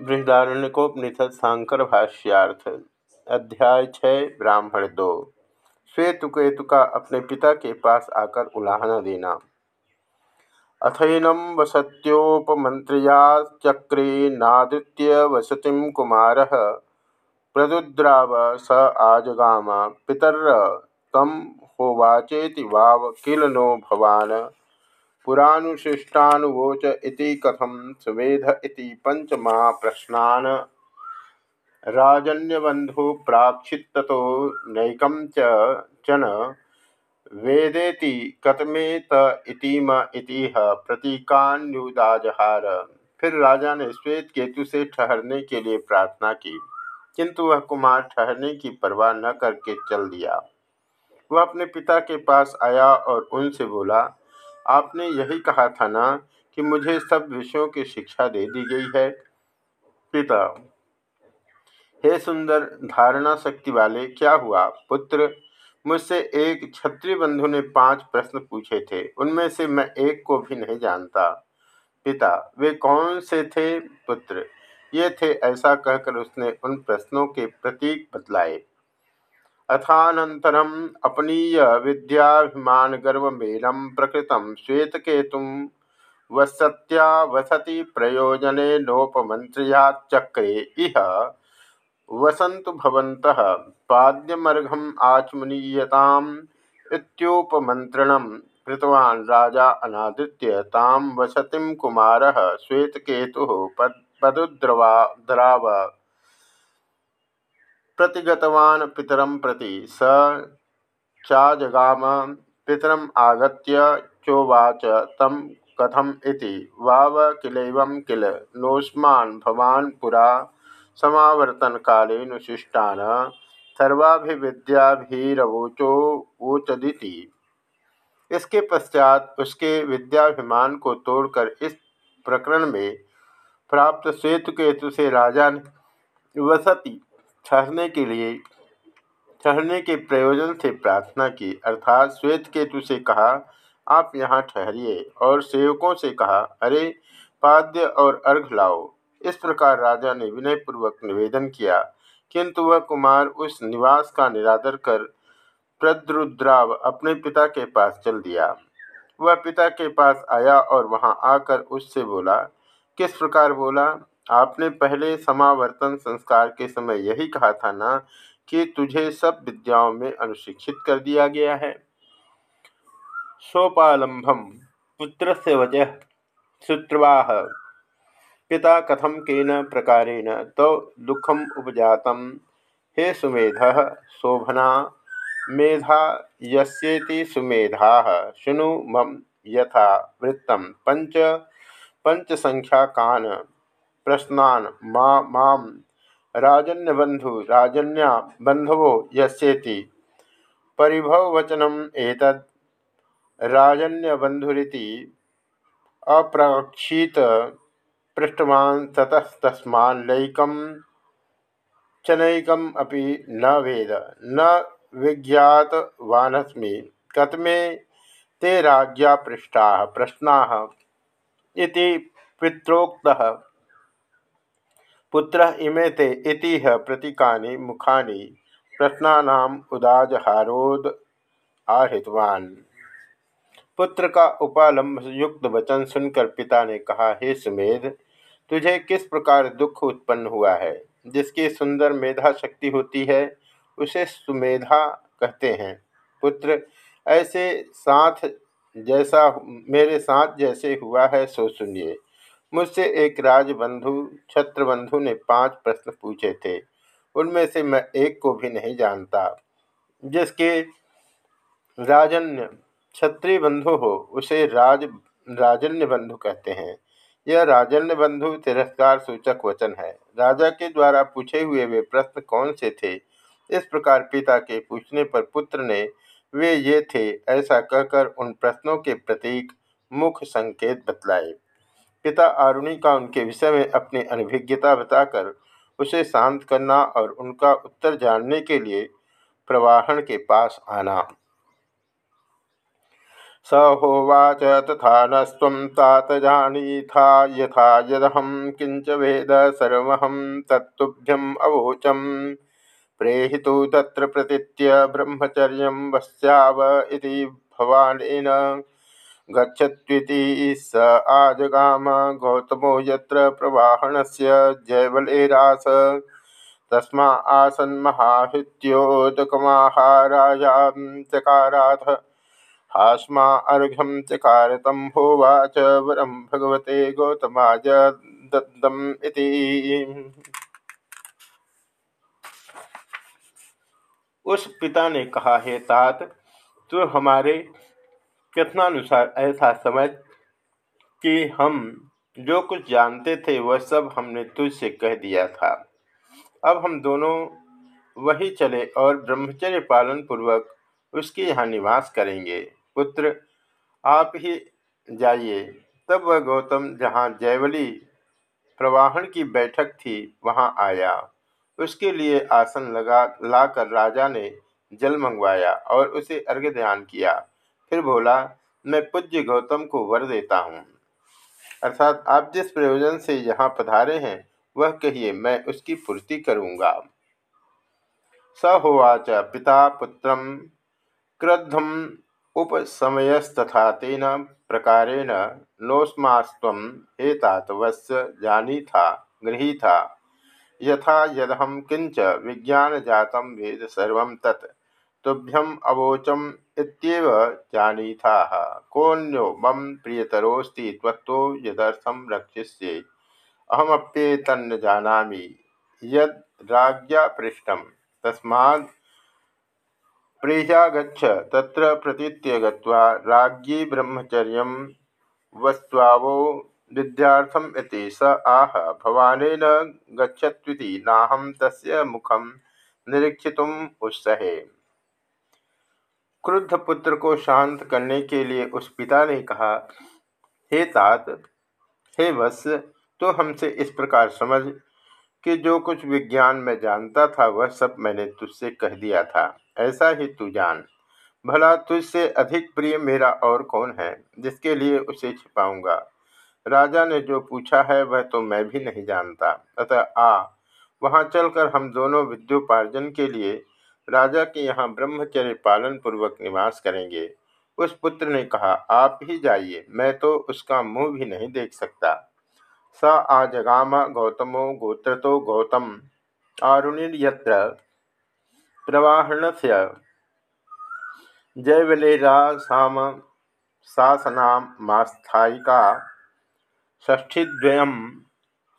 बृहदारण्यकोपनिषद शांकर भाष्यार्थ अध्याय छः, ब्राह्मण दो। श्वेतुकेतु का अपने पिता के पास आकर उलाहना देना। अथैनम वसत्योपमंत्रिया चक्रे नादित्य वसति कुमार, प्रदुद्राव स आजगाम पितर तम होवाचेति वाव किल नो भवान। पुरानुशिष्टानुवोच इति कथम सुमेध इति पंचमा प्रश्नान राजन्यबंधु प्राक्षितो नैकम चन वेदेति कतमे ततीम इतिह प्रतीकान्युदाजहार। फिर राजा ने श्वेत केतु से ठहरने के लिए प्रार्थना की, किंतु वह कुमार ठहरने की परवाह न करके चल दिया। वह अपने पिता के पास आया और उनसे बोला आपने यही कहा था ना कि मुझे सब विषयों की शिक्षा दे दी गई है। पिता, हे सुंदर धारणा शक्ति वाले, क्या हुआ? पुत्र, मुझसे एक छत्री बंधु ने पाँच प्रश्न पूछे थे। उनमें से मैं एक को भी नहीं जानता। पिता, वे कौन से थे? पुत्र, ये थे ऐसा कहकर उसने उन प्रश्नों के प्रतीक बतलाए। अथानन्तरम् अपनीय विद्याभिमानगर्वमेनं प्रकृतं श्वेतकेतुं वसत्या वसति प्रयोजनेनोपमन्त्र्याच्चक्रे इह वसन्तु भवन्तः पाद्यमर्घम् आचमनीयताम् इत्युपमन्त्रणं राजा अनादित्य तां वसतिं कुमारः श्वेतकेतुः पद पदुद्रवा द्राव प्रतिगतवान् पितरं प्रति। स चाजगाम पितरम् आगत्य चोवाच तं कथम् इति। वाव किलैवं किल। नोस्मान् भवान् पुरा समावर्तनकालेनुशिष्टान् सर्वाभिविद्याभिरवोचोवोचदिति इसके पश्चात उसके विद्याभिमान को तोड़कर इस प्रकरण में प्राप्त श्वेतकेतु से राजा ने वसती। ठहरने के लिए, ठहरने के प्रयोजन से प्रार्थना की, अर्थात श्वेत केतु से कहा, आप यहाँ ठहरिए। और सेवकों से कहा, अरे, पाद्य और अर्घ लाओ। इस प्रकार राजा ने विनयपूर्वक निवेदन किया, किंतु वह कुमार उस निवास का निरादर कर प्रद्रुद्राव अपने पिता के पास चल दिया। वह पिता के पास आया और वहाँ आकर उससे बोला, किस प्रकार बोला? आपने पहले समावर्तन संस्कार के समय यही कहा था ना कि तुझे सब विद्याओं में अनुशिक्षित कर दिया गया है। सोपालंबम पुत्र से वजह श्रुवाह पिता कथम केन प्रकारेण तो दुखम उपजात हे सुमेध, शोभना, मेधा, यस्येति सुमेधा, शुनु मम यथा वृत्तम, पंच पंच संख्या कान प्रश्नान। मा, माम। राजन्यबंधु राजन्या बंधवो यस्येति। परिभववचनम एतद्। राजन्यबंधुरीति अप्राक्षीत पृष्ठवान् ततस्तस्माल्लैकं चनैकम् अपि न वेद। न विज्ञातवानस्मि कतमे ते राज्ञा पृष्ठाः प्रश्नाः। इति पुत्र इमे ते इति प्रतीकानि मुखानि प्रश्नानाम उदाजहारोद आहृतवान। पुत्र का उपालंब युक्त वचन सुनकर पिता ने कहा, हे सुमेध, तुझे किस प्रकार दुख उत्पन्न हुआ है? जिसकी सुंदर मेधा शक्ति होती है, उसे सुमेधा कहते हैं। पुत्र, ऐसे साथ जैसा, मेरे साथ जैसे हुआ है, सो सुनिए। मुझसे एक राजबंधु छत्रबंधु ने पाँच प्रश्न पूछे थे। उनमें से मैं एक को भी नहीं जानता। जिसके राजन्य क्षत्रिय बंधु हो, उसे राज राजन्य बंधु कहते हैं। यह राजन्य बंधु तिरस्कार सूचक वचन है। राजा के द्वारा पूछे हुए वे प्रश्न कौन से थे? इस प्रकार पिता के पूछने पर पुत्र ने, वे ये थे, ऐसा कहकर उन प्रश्नों के प्रतीक मुख्य संकेत बतलाए। पिता आरुणि का उनके विषय में अपनी अनभिज्ञता बताकर उसे शांत करना और उनका उत्तर जानने के लिए प्रवाहन के पास आना। स होवाच तथा नस्व तात जानीथा यथा यदहम किंच वेद सर्वहम तत्भ्यम अवोचम। प्रेहितु तत्र प्रतीत्य ब्रह्मचर्य वस्याव इति भवानेन गच्छत्विति स आजगाम गौतमो यत्र प्रवाहणस्य जैवलेरास तस्मा आसन्महाहृत्योदकमाहारायां चकाराथ। हास्मा अर्घ्यम चकार तम होवाच वरम भगवते गौतमाय दत्तम उस पिता ने कहा, हे तात तो हमारे कथनानुसार ऐसा समझ कि हम जो कुछ जानते थे, वह सब हमने तुझसे कह दिया था। अब हम दोनों वही चले और ब्रह्मचर्य पालन पूर्वक उसके यहाँ निवास करेंगे। पुत्र, आप ही जाइए। तब वह गौतम जहाँ जयवली प्रवाहन की बैठक थी, वहाँ आया। उसके लिए आसन लगा, लाकर राजा ने जल मंगवाया और उसे अर्घ्य ध्यान किया। फिर बोला, मैं पूज्य गौतम को वर देता हूँ। अर्थात आप जिस प्रयोजन से यहाँ पधारे हैं, वह कहिए, मैं उसकी पूर्ति करूँगा। स होवाच, पिता पुत्र क्रद्धम उपसमयस्तथा तेन प्रकारेण नोस्मास्व हेतातवस्य जानी था गृही था यथा यदहं किंच विज्ञानजातं वेद सर्व तत्। तुभ्यम अवोचम इत्येव जानीथाः। कोऽन्यो मम प्रियतरोऽस्ति त्वत्तो यदर्थं रक्षिष्ये। अहमप्येतन्न जानामि यद् राज्ञा पृष्ठं तस्मात् प्रेह्यागच्छ तत्र प्रतीत्य गत्वा राज्ञी ब्रह्मचर्य वस्त्वावो विद्यार्थम इति स आह। भवानेन गच्छत्विति नाहं तस्य मुखम निरीक्षितुम उत्सहे। क्रुद्ध पुत्र को शांत करने के लिए उस पिता ने कहा, हे तात, हे वत्स तो हमसे इस प्रकार समझ कि जो कुछ विज्ञान में जानता था, वह सब मैंने तुझसे कह दिया था। ऐसा ही तू जान। भला तुझसे अधिक प्रिय मेरा और कौन है, जिसके लिए उसे छिपाऊँगा? राजा ने जो पूछा है, वह तो मैं भी नहीं जानता। अतः आ, वहाँ चलकर हम दोनों विद्योपार्जन के लिए राजा के यहाँ ब्रह्मचर्य पालन पूर्वक निवास करेंगे। उस पुत्र ने कहा, आप ही जाइए, मैं तो उसका मुँह भी नहीं देख सकता। स आजगाम गौतमो गोत्र तो गौतम आरुणि यत्र प्रवाहणस्य जैवलेरासाम शासनामास्थायिका षष्ठीद्वयं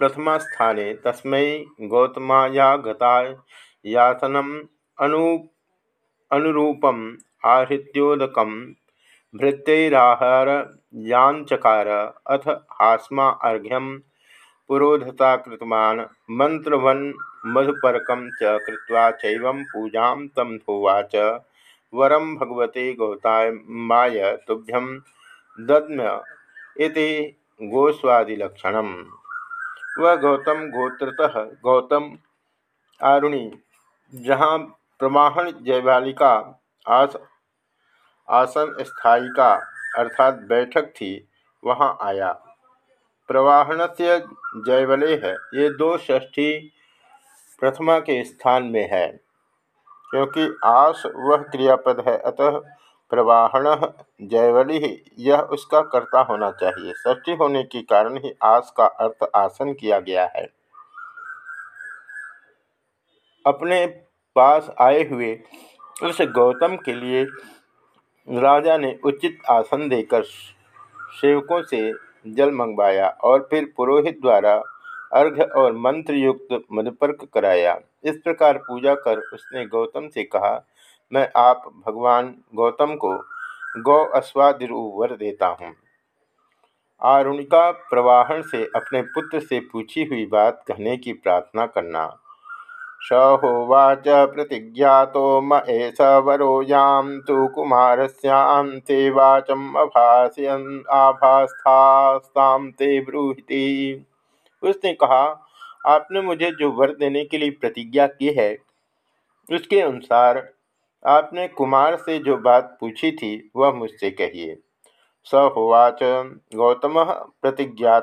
प्रथमस्थाने तस्मै गौतमायागतायासनम् अनु अनुरूपम् आहृत्योदकं भृत्यैराहारयाञ्चकार अथ हास्मा अर्घ्यं पुरोधता कृतवान् मधुपर्कं च कृत्वा चैवं पूजां तं होवाच वरं भगवते गौतामाय तुभ्यं दद्म इति वह गौतम गोत्रतः गौतम आरुणि जहाँ प्रमाहण जयवालिका आस, आसन स्थायिका अर्थात बैठक थी, वहाँ आया। प्रवाहन से जयवले है, ये दो षष्ठी प्रथमा के स्थान में है, क्योंकि आस वह क्रियापद है, अतः प्रवाहण जयवली यह उसका कर्ता होना चाहिए। षष्ठी होने के कारण ही आस का अर्थ आसन किया गया है। अपने पास आए हुए उस गौतम के लिए राजा ने उचित आसन देकर सेवकों से जल मंगवाया और फिर पुरोहित द्वारा अर्घ और मंत्र युक्त मधुपर्क कराया। इस प्रकार पूजा कर उसने गौतम से कहा, मैं आप भगवान गौतम को गौ अश्वादिवर देता हूँ। आरुणिका प्रवाहन से अपने पुत्र से पूछी हुई बात कहने की प्रार्थना करना। स होवाच प्रतिज्ञातो म एष तो कुमारस्यां ते वाचम अभाषयन् ते ब्रूहिति। उसने कहा, आपने मुझे जो वर देने के लिए प्रतिज्ञा की है, उसके अनुसार आपने कुमार से जो बात पूछी थी, वह मुझसे कहिए। स होवाच गौतम प्रतिज्ञा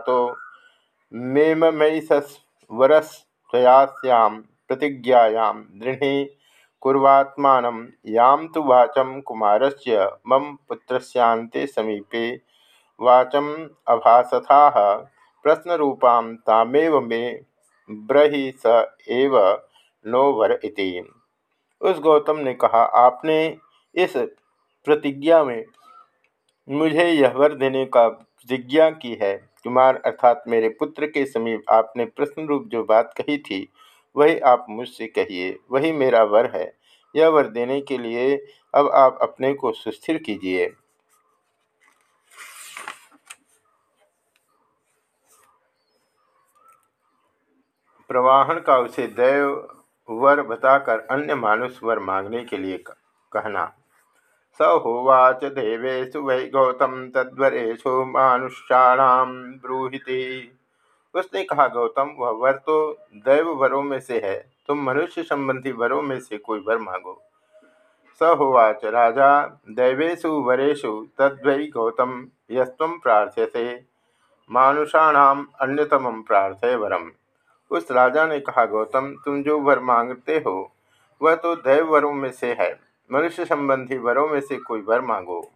मेममैसवरस्यां प्रतिज्ञायां दृढ़ी कुर्वात्मान यां तो वाचं कुमारस्य मम पुत्रस्यान्ते समीपे वाचम अभासथा प्रश्नरूपा तामेव मे ब्रहि स एव नो वर इति। उस गौतम ने कहा, आपने इस प्रतिज्ञा में मुझे यह वर देने का प्रतिज्ञा की है। कुमार अर्थात मेरे पुत्र के समीप आपने प्रश्न रूप जो बात कही थी वही आप मुझसे कहिए, वही मेरा वर है। यह वर देने के लिए अब आप अपने को सुस्थिर कीजिए। प्रवाहन का उसे दैव वर बताकर अन्य मानुष वर मांगने के लिए कहना, स होवाच देवेशु वै गौतम तद्वरेशु मानुष्याणाम ब्रूहिति। उसने कहा, गौतम, वह वर तो दैव वरों में से है। तुम मनुष्य संबंधी वरों में से कोई वर मांगो। स होवाच, राजा दैवेशु वरेशु तद्वै गौतम यस्व प्रार्थ्यसे मानुषाणाम अन्यतम प्रार्थय वरम। उस राजा ने कहा, गौतम, तुम जो वर मांगते हो, वह तो दैव वरों में से है। मनुष्य संबंधी वरों में से कोई वर मांगो।